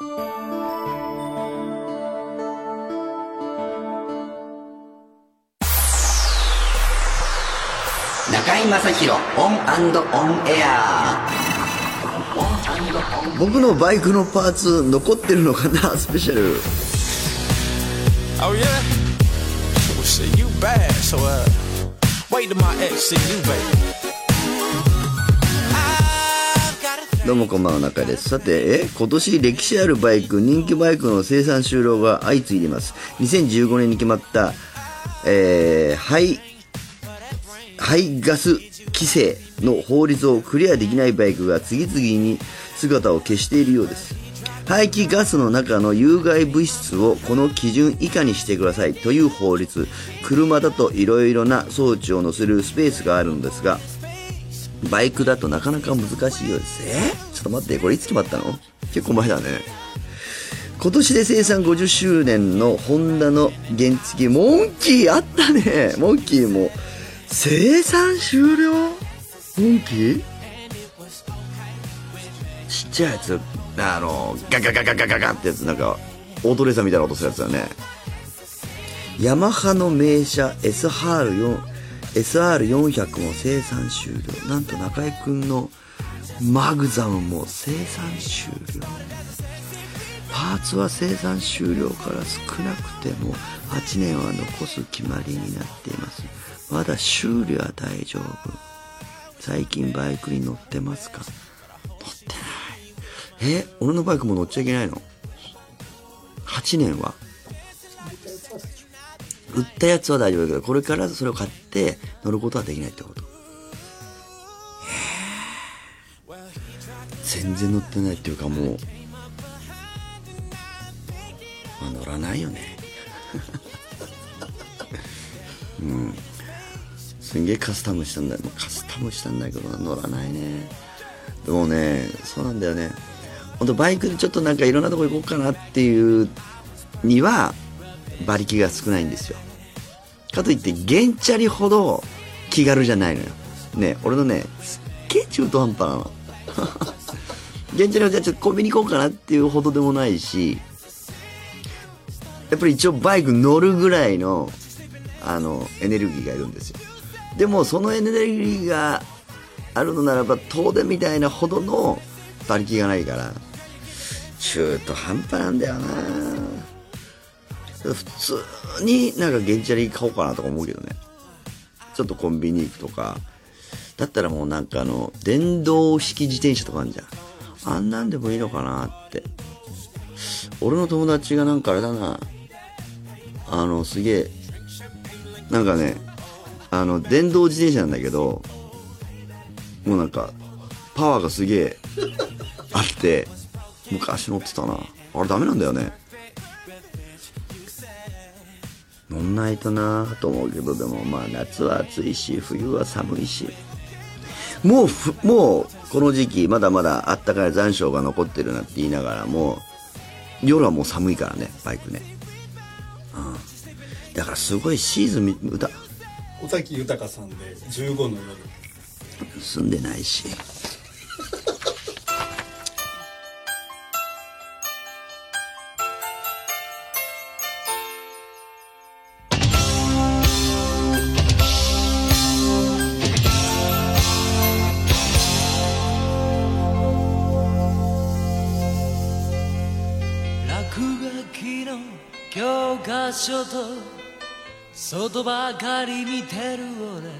中井雅宏オンオンエア。僕のバイクのパーツ残ってるのかな スペシャル。Oh, どうもこんばんは中です。さてえ今年歴史あるバイク人気バイクの生産終了が相次いでいます。2015年に決まった、えー、排排ガス規制の法律をクリアできないバイクが次々に姿を消しているようです。排気ガスの中の有害物質をこの基準以下にしてくださいという法律。車だといろいろな装置を載せるスペースがあるんですがバイクだとなかなか難しいようです。え？ちょっと待ってこれいつ決まったの？結構前だね。今年で生産50周年のホンダの原付モンキーあったね。モンキーも。生産終了？モンキー？ちっちゃいやつ。あのガガガガガガガってやつなんかオートレーサーみたいな音するやつだね。ヤマハの名車 SR4 SR400 も生産終了なんと中居君のマグザムも生産終了パーツは生産終了から少なくても8年は残す決まりになっています。まだ修理は大丈夫。最近バイクに乗ってますか？乗ってない。え俺のバイクも乗っちゃいけないの？8年は？売ったやつは大丈夫だけどこれからそれを買って乗ることはできないってこと。全然乗ってないっていうかもう、まあ、乗らないよね。うん。すんげえカスタムしたんだよ。カスタムしたんだけど乗らないね。でもねそうなんだよね。ほんとバイクでちょっとなんかいろんなとこ行こうかなっていうには馬力が少ないんですよ。かといって原チャリほど気軽じゃないのよ。ね俺のねすっげえ中途半端なの。原チャリはじゃあちょっとコンビニ行こうかなっていうほどでもないしやっぱり一応バイク乗るぐらいのあのエネルギーがいるんですよ。でもそのエネルギーがあるのならば東電みたいなほどの馬力がないから中途半端なんだよな。普通になんか原チャリ買おうかなとか思うけどね。ちょっとコンビニ行くとか。だったらもうなんかあの電動式自転車とかあるじゃん。あんなんでもいいのかなって。俺の友達がなんかあれだな。あのすげえなんかねあの電動自転車なんだけどもうなんかパワーがすげえあって昔乗ってたな。あれダメなんだよね。乗んないとなと思うけどでもまあ夏は暑いし冬は寒いし。もうふもうこの時期まだまだあったかい残暑が残ってるなって言いながらも夜はもう寒いからねバイクね、うん、だからすごいシーズンみ歌。尾崎豊さんで15の夜。住んでないし科書と外ばかり見てる俺。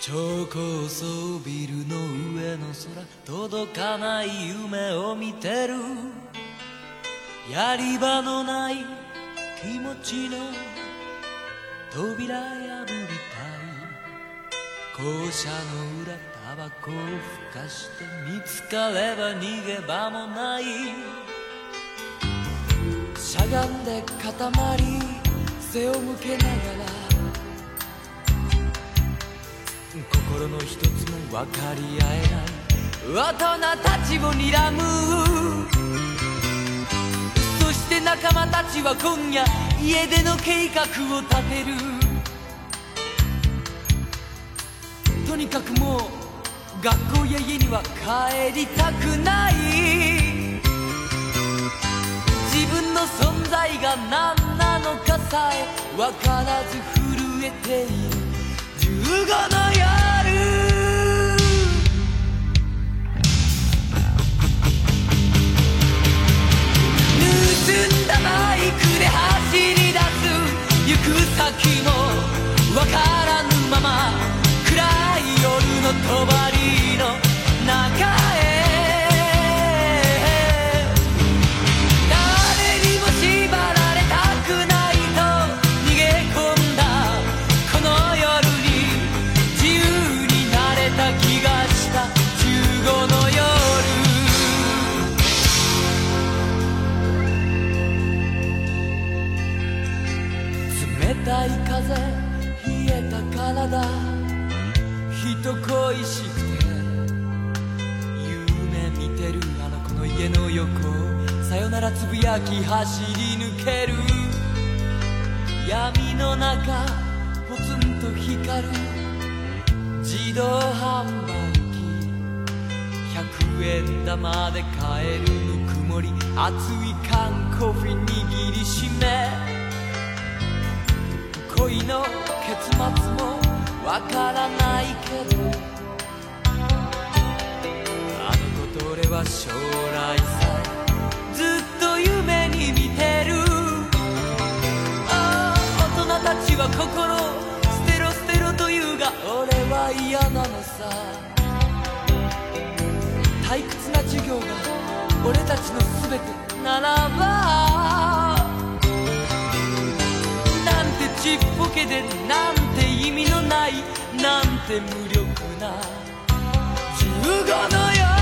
超高層ビルの上の空届かない夢を見てる。やり場のない気持ちの扉破りたい。校舎の裏タバコをふかして見つかれば逃げ場もない。しゃがんで固まり背を向けながら心の一つも分かり合えない。大人たちを睨む。そして仲間たちは今夜家出の計画を立てる。とにかくもう学校や家には帰りたくない。自分の存在が何なのかさえ分からず震えている。15の夜盗んだバイクで円玉で買えるぬくもり熱い缶コーヒー握りしめ恋の結末もわからないけどあの子と俺は将来さずっと夢に見てる。ああ大人たちは心を捨てろ捨てろと言うが俺は嫌なのさ。退屈な授業が俺たちの全てならば。なんてちっぽけでなんて意味のないなんて無力な。15の夜。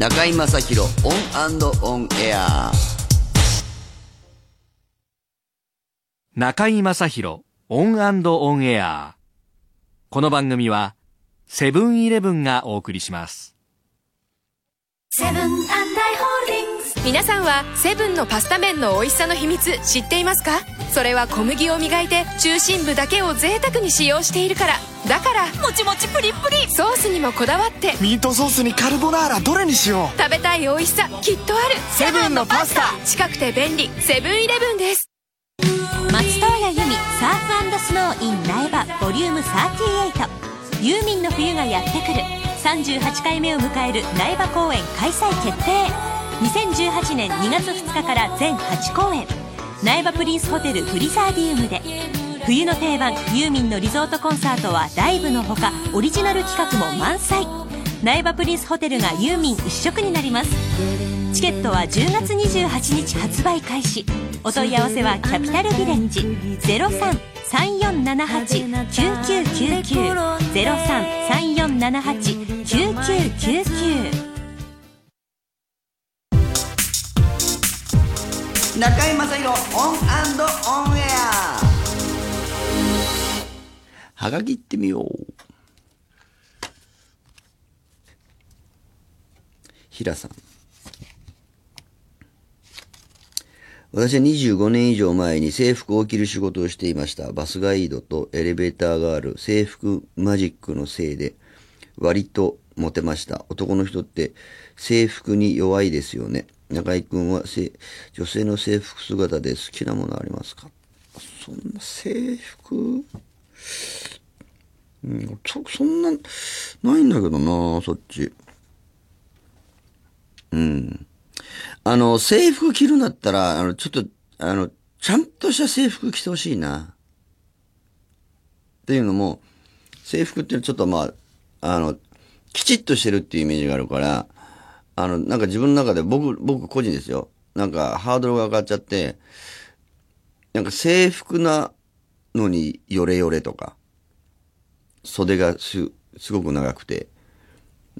中居正広オンオンエア。中居正広オンオンエア。この番組はセブンイレブンがお送りします。セブンアイ・ホールディングス皆さんはセブンのパスタ麺の美味しさの秘密知っていますか？それは小麦を磨いて中心部だけを贅沢に使用しているから。だからもちもちプリプリ。ソースにもこだわって。ミートソースにカルボナーラどれにしよ食べたい美味しさきっとある。セブンのパスタ。近くて便利。セブンイレブンです。松任谷由実サーフスノー in 苗場ボリューム38ユーミンの冬がやってくる。38回目を迎える苗場公演開催決定。2018年2月2日から全8公演。苗場プリンスホテルフリザーディウムで。冬の定番ユーミンのリゾートコンサートはライブのほかオリジナル企画も満載。苗場プリンスホテルがユーミン一色になります。チケットは10月28日発売開始。お問い合わせはキャピタルビレッジ03 03-3478-9999中居正広オンオンエアはがき行ってみよう。平さん。私は25年以上前に制服を着る仕事をしていました。バスガイドとエレベーターガール、制服マジックのせいで割とモテました。男の人って制服に弱いですよね。中居君は女性の制服姿で好きなものありますか？そんな制服、そんな、ないんだけどな、そっち。うん。あの、制服着るんだったら、あの、ちょっと、あの、ちゃんとした制服着てほしいな。っていうのも、制服ってちょっとまあ、あの、きちっとしてるっていうイメージがあるから、あの、なんか自分の中で僕、僕個人ですよ。なんかハードルが上がっちゃって、なんか制服なのにヨレヨレとか、袖がす、すごく長くて、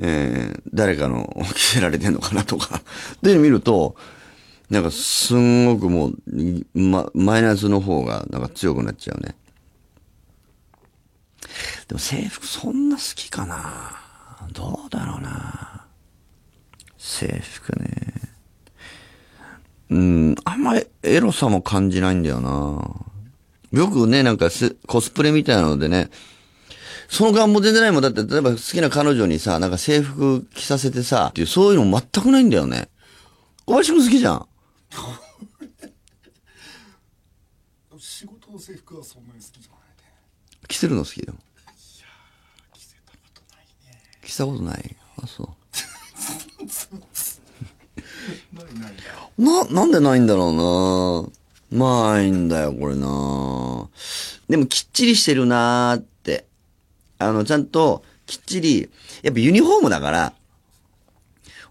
えー、誰かの着せられてんのかなとか、で見ると、なんかすんごくもう、ま、マイナスの方がなんか強くなっちゃうね。でも制服そんな好きかな？どうだろうな制服ね。うん、あんまりエロさも感じないんだよなよくね、なんかコスプレみたいなのでね、その願望全然ないもん。だって、例えば好きな彼女にさ、なんか制服着させてさ、っていう、そういうの全くないんだよね。小林くん好きじゃん。仕事の制服はそんなに好きじゃないね着せるの好きでも。着せたことない。あ、そう。な、なんでないんだろうなないんだよ、これなでもきっちりしてるなーって。あの、ちゃんと、きっちり、やっぱユニフォームだから、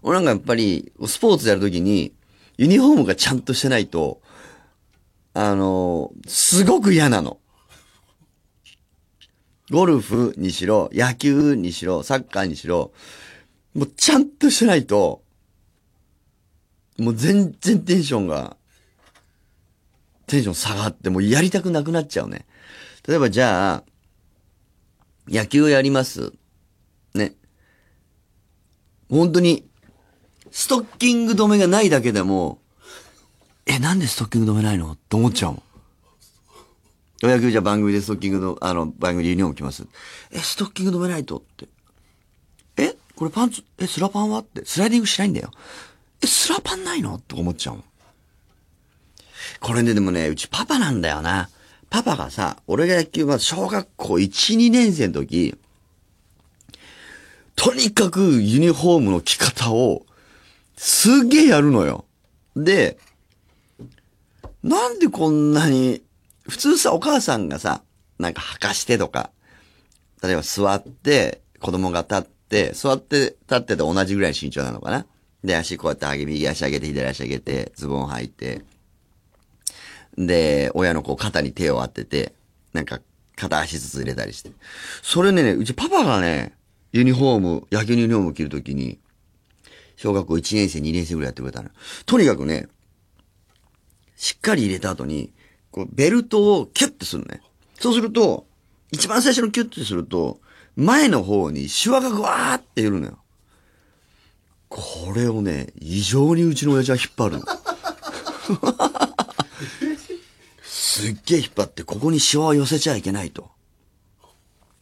俺なんかやっぱり、スポーツやるときに、ユニフォームがちゃんとしてないと、あの、すごく嫌なの。ゴルフにしろ、野球にしろ、サッカーにしろ、もうちゃんとしてないと、もう全然テンションが、テンション下がって、もうやりたくなくなっちゃうね。例えばじゃあ、野球やります。ね。本当に、ストッキング止めがないだけでも、え、なんでストッキング止めないの？って思っちゃうもん。野球じゃ番組でストッキングの、あの、番組でユニフォーム着ます。え、ストッキング止めないと？って。えこれパンツ、え、スラパンは？って。スライディングしないんだよ。え、スラパンないの？とか思っちゃうもん。これね、でもね、うちパパなんだよな。パパがさ、俺が野球は小学校1、2年生の時、とにかくユニフォームの着方を、すげえやるのよ。で、なんでこんなに、普通さ、お母さんがさ、なんか履かしてとか、例えば座って、子供が立って、座って立ってて同じぐらいの身長なのかな。で、足こうやって上げ、右足上げて、左足上げて、ズボン履いて、で、親のこう肩に手を当てて、なんか片足ずつ入れたりして。それね、うちパパがね、ユニフォーム、野球のユニフォーム着るときに、小学校1年生、2年生ぐらいやってくれたの。とにかくね、しっかり入れた後に、こう、ベルトをキュッてするのね。そうすると、一番最初のキュッてすると、前の方にシワがぐわーっているのよ。これをね、異常にうちの親父は引っ張るの。すっげえ引っ張って、ここにシワを寄せちゃいけないと。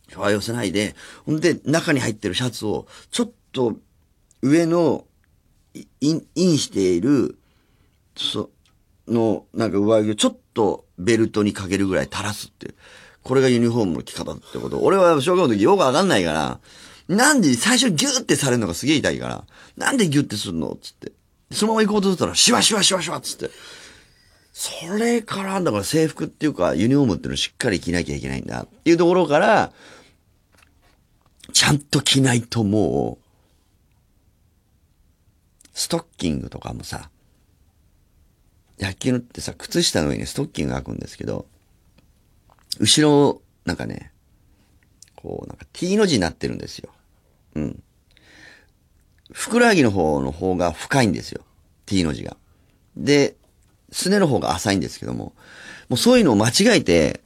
シワ寄せないで、ほんで、中に入ってるシャツを、ちょっと、上の、イン、インしている、そ、の、なんか上着をちょっとベルトにかけるぐらい垂らすって。これがユニフォームの着方ってこと。俺は小学校の時よくわかんないから、なんで最初ギューってされるのがすげえ痛いから、なんでギューってするのつって。そのまま行こうとしたら、シュワシュワシュワシワつって。それから、だから制服っていうか、ユニフォームっていうのをしっかり着なきゃいけないんだっていうところから、ちゃんと着ないともう、ストッキングとかもさ、野球のってさ、靴下の上にストッキングが開くんですけど、後ろ、なんかね、こう、なんか T の字になってるんですよ。うん。ふくらはぎの方の方が深いんですよ。T の字が。で、すねの方が浅いんですけども、もうそういうのを間違えて、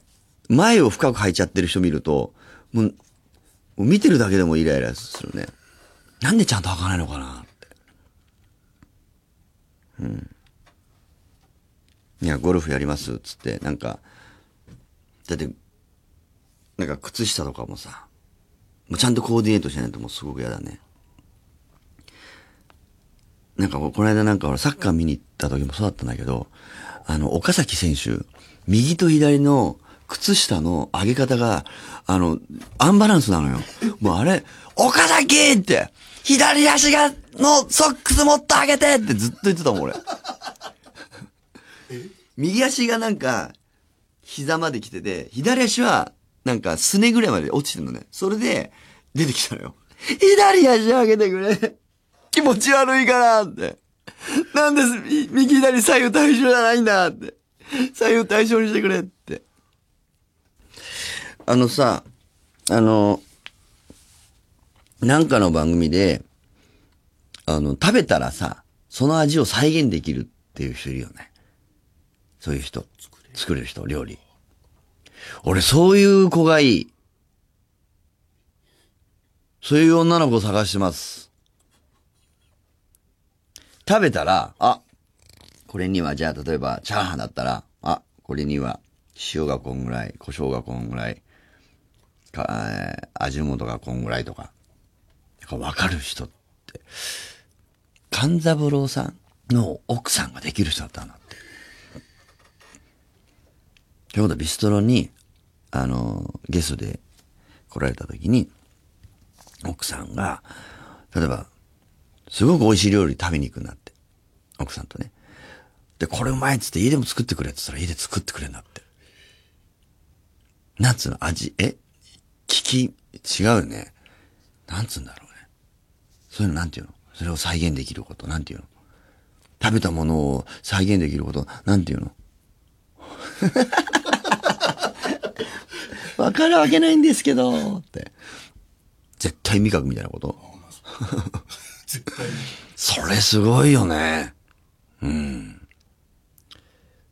前を深く履いちゃってる人見ると、もう、もう見てるだけでもイライラするね。なんでちゃんと履かないのかなって。うん。いや、ゴルフやりますっつって、なんか、だって、なんか靴下とかもさ、もうちゃんとコーディネートしないともうすごく嫌だね。なんかこの間なんか俺サッカー見に行った時もそうだったんだけど、あの、岡崎選手、右と左の靴下の上げ方が、あの、アンバランスなのよ。もうあれ、岡崎って、左足が、のソックスもっと上げてってずっと言ってたもん俺。右足がなんか、膝まで来てて、左足は、なんか、すねぐらいまで落ちてるのね。それで、出てきたのよ。左足上げてくれ。気持ち悪いからって。なんで、右左左右対称じゃないんだって。左右対称にしてくれって。あのさ、あの、なんかの番組で、あの、食べたらさ、その味を再現できるっていう人いるよね。そういう人。作れる人、料理。俺、そういう子がいい。そういう女の子を探してます。食べたら、あ、これには、じゃあ、例えば、チャーハンだったら、あ、これには、塩がこんぐらい、胡椒がこんぐらい、か、えー味元がこんぐらいとか。わかる人って、勘三郎さんの奥さんができる人だったんだって。ということはビストロに、あの、ゲストで来られた時に、奥さんが、例えば、すごく美味しい料理食べに行くんだって。奥さんとね。で、これうまいっつって家でも作ってくれって言ったら家で作ってくれんだって。なんつうの味、え？聞き、違うよね。なんつうんだろうね。そういうのなんていうの？それを再現できること、なんていうの？食べたものを再現できること、なんていうの？わかるわけないんですけど、って。絶対味覚みたいなこと絶対に。それすごいよね。うん。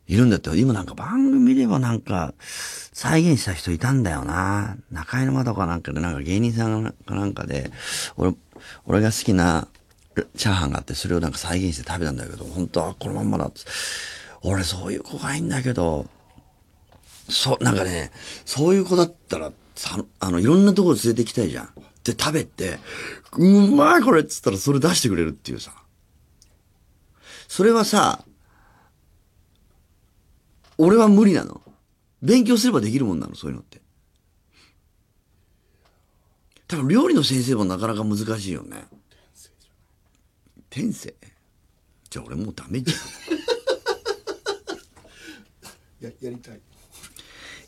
いるんだって、今なんか番組でもなんか、再現した人いたんだよな。中井の窓かなんかで、なんか芸人さんかなんかで、俺、俺が好きなチャーハンがあって、それをなんか再現して食べたんだけど、本当はこのまんまだっつ俺そういう子がいいんだけど、そう、なんかね、そういう子だったら、さ、あの、いろんなところ連れて行きたいじゃん。で、食べて、うまいこれっつったらそれ出してくれるっていうさ。それはさ、俺は無理なの。勉強すればできるもんなの、そういうのって。多分料理の先生もなかなか難しいよね。天性じゃあ俺もうダメじゃん。や、やりたい。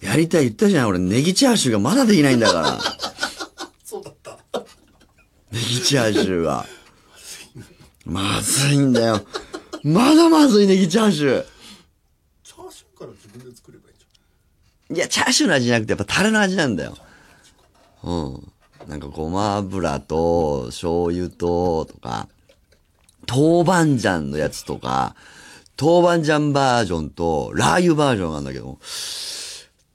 やりたい言ったじゃん。俺ネギチャーシューがまだできないんだから。ネギチャーシューが。まずいんだよ。まだまずいネギチャーシュー。チャーシューから自分で作ればいいじゃん。いや、チャーシューの味じゃなくて、やっぱタレの味なんだよ。うん。なんかごま油と、醤油と、とか、豆板醤のやつとか、豆板醤バージョンと、ラー油バージョンがあるんだけど、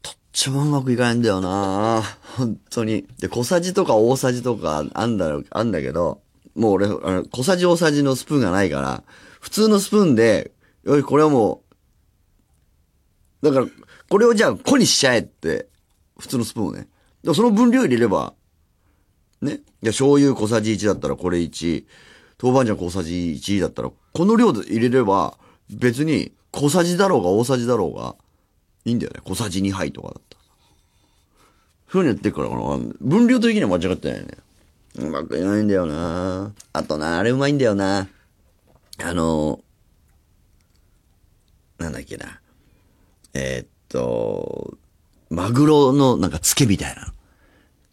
とっちもうまくいかないんだよな本当に。で、小さじとか大さじとかあんだろ、あんだけど、もう俺、あの小さじ大さじのスプーンがないから、普通のスプーンで、よし、これはもう、だから、これをじゃあ、粉にしちゃえって、普通のスプーンをね。でもその分量入れれば、ね。いや、醤油小さじ1だったらこれ1、豆板醤小さじ1だったら、この量で入れれば、別に小さじだろうが大さじだろうが、いいんだよね。小さじ2杯とかだったら。そういうのやってるからかな。分量的には間違ってないよね。うまくいかないんだよなあとな、あれうまいんだよなあの、なんだっけな。えーっと、マグロのなんか漬けみたいなの。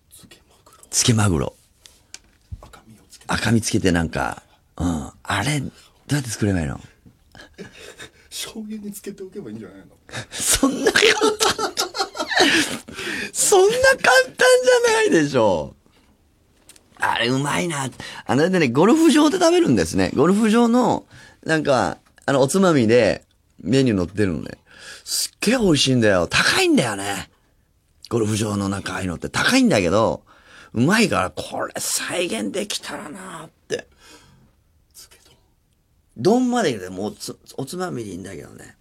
漬けマグロ。赤身つけてなんか、うん。あれ、どうやって作ればいいの？醤油につけておけばいいんじゃないの？そんな簡単、そんな簡単じゃないでしょ。あれうまいな。あの、でね、ゴルフ場で食べるんですね。ゴルフ場の、なんか、あの、おつまみでメニュー載ってるのね。すっげえ美味しいんだよ。高いんだよね。ゴルフ場のなんかああいうのって高いんだけど、うまいから、これ再現できたらなって。丼まででもうおつおつまみでいいんだけどね。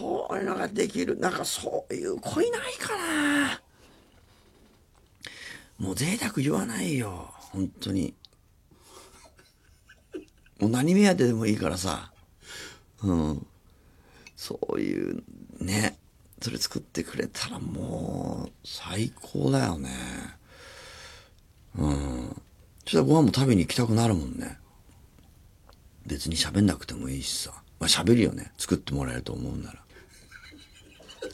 そういうのができる。なんかそういう子いないかな。もう贅沢言わないよ。本当に。もう何目当てでもいいからさ。うん。そういう、ね。それ作ってくれたらもう、最高だよね。うん。そしたらご飯も食べに行きたくなるもんね。別に喋んなくてもいいしさ。まあ喋るよね。作ってもらえると思うなら。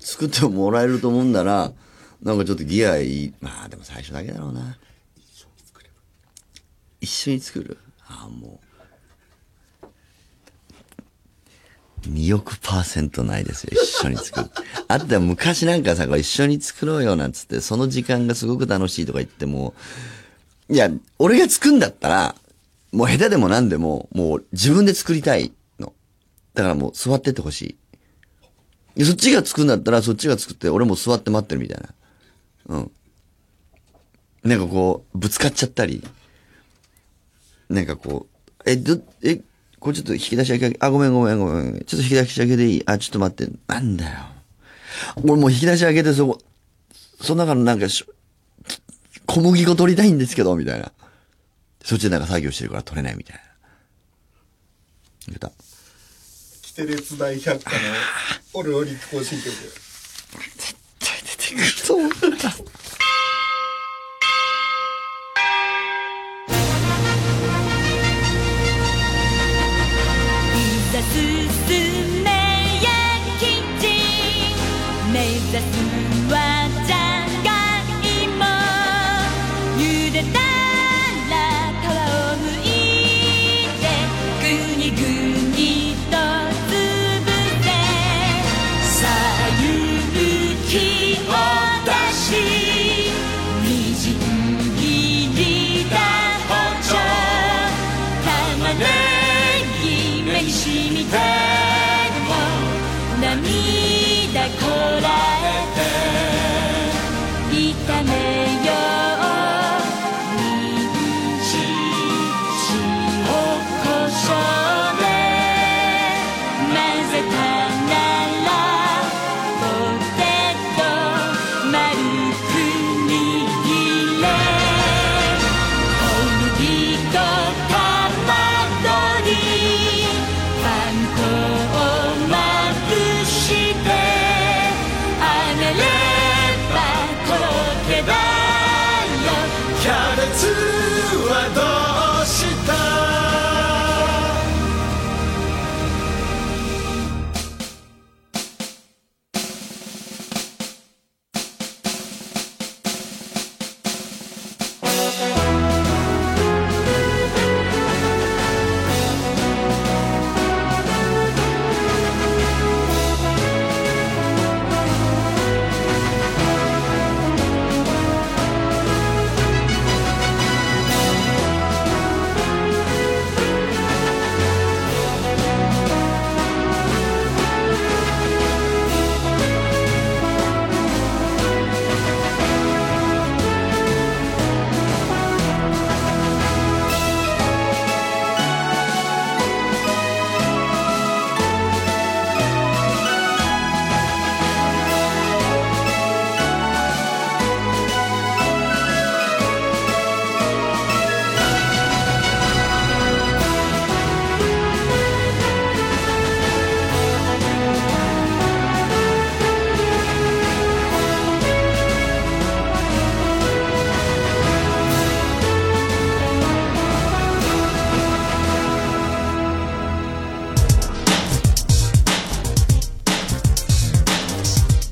作ってもらえると思うんなら、なんかちょっとギアいい。まあでも最初だけだろうな。一緒に作るああ、もう。2億パーセントないですよ。一緒に作る。あって昔なんかさ、これ一緒に作ろうよなんつって、その時間がすごく楽しいとか言っても、いや、俺が作るんだったら、もう下手でも何でも、もう自分で作りたいの。だからもう座ってってほしい。でそっちが作るんだったら、そっちが作って、俺も座って待ってるみたいな。うん。なんかこう、ぶつかっちゃったり。なんかこう、え、ど、え、これちょっと引き出し開け、あ、ごめんごめんごめん。ちょっと引き出し開けていい？あ、ちょっと待って。なんだよ。俺もう引き出し開けてそこ、その中のなんかし、小麦粉取りたいんですけど、みたいな。そっちでなんか作業してるから取れないみたいな。言った？テレツ大百科のオルオリ更新曲絶対出てくると思った。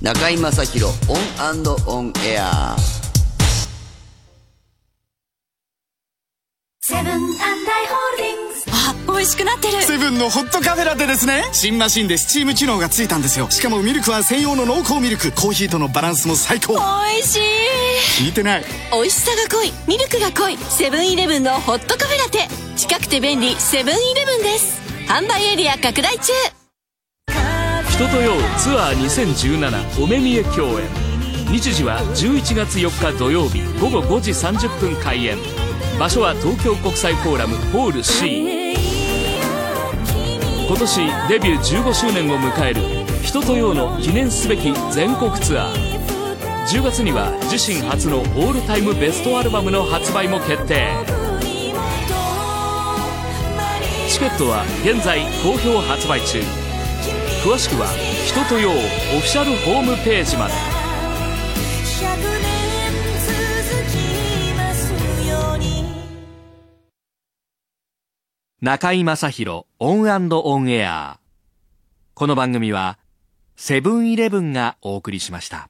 中居正広オンオンエア。セブンアイ・ホールディングス。あ美味しくなってる。セブンのホットカフェラテですね。新マシンでスチーム機能がついたんですよ。しかもミルクは専用の濃厚ミルク。コーヒーとのバランスも最高。美味しい。聞いてない。美味しさが濃い。ミルクが濃い。セブンイレブンのホットカフェラテ。近くて便利。セブンイレブンです。販売エリア拡大中人とようツアー2017お目見え共演。日時は11月4日土曜日午後5時30分開演場所は東京国際フォーラムホール C 今年デビュー15周年を迎える人とようの記念すべき全国ツアー。10月には自身初のオールタイムベストアルバムの発売も決定。チケットは現在好評発売中。詳しくは「人とよう」オフィシャルホームページまで。中居正広オンオンエア。この番組はセブンイレブンがお送りしました。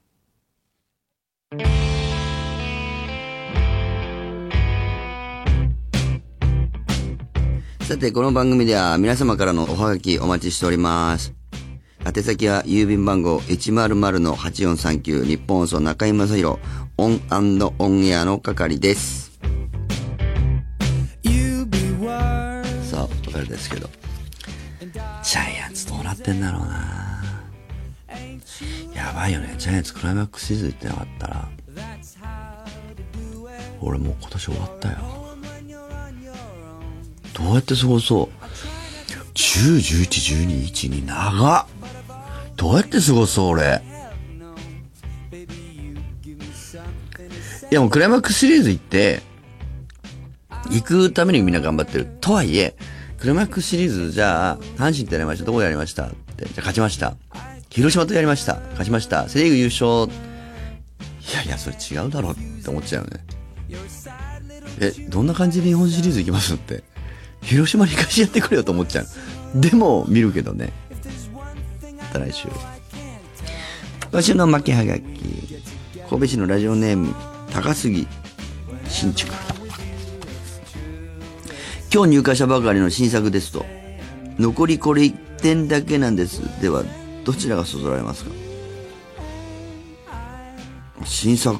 さて、この番組では皆様からのおはがきお待ちしております。宛先は郵便番号100-8439ニッポン放送中居正広オンオンエアの係です。さあ、お別れですけど。ジャイアンツどうなってんだろうなやばいよね。ジャイアンツクライマックスシーズン行ってなかったら。俺もう今年終わったよ。どうやって過ごそう10、11、12、1、2、長っどうやって過ごそう俺。いやもうクライマックスシリーズ行って、行くためにみんな頑張ってる。とはいえ、クライマックスシリーズじゃあ、阪神ってやりました。どこでやりました？って。じゃあ勝ちました。広島とやりました。勝ちました。セリーグ優勝。いやいや、それ違うだろうって思っちゃうよね。え、どんな感じで日本シリーズ行きますって。広島に貸しやってくれよと思っちゃう。でも、見るけどね。た来週。今週の巻きはがき。神戸市のラジオネーム、高杉新築。今日入荷したばかりの新作ですと。残りこれ1点だけなんです。では、どちらがそそられますか？新作。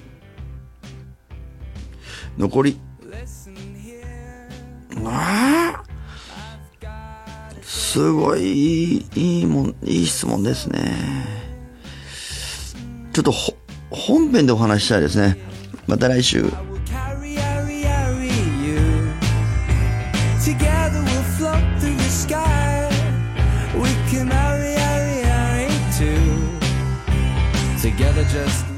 残り、すごいいい,もん、いい質問ですね。ちょっと本編でお話したいですね。また来週。Together just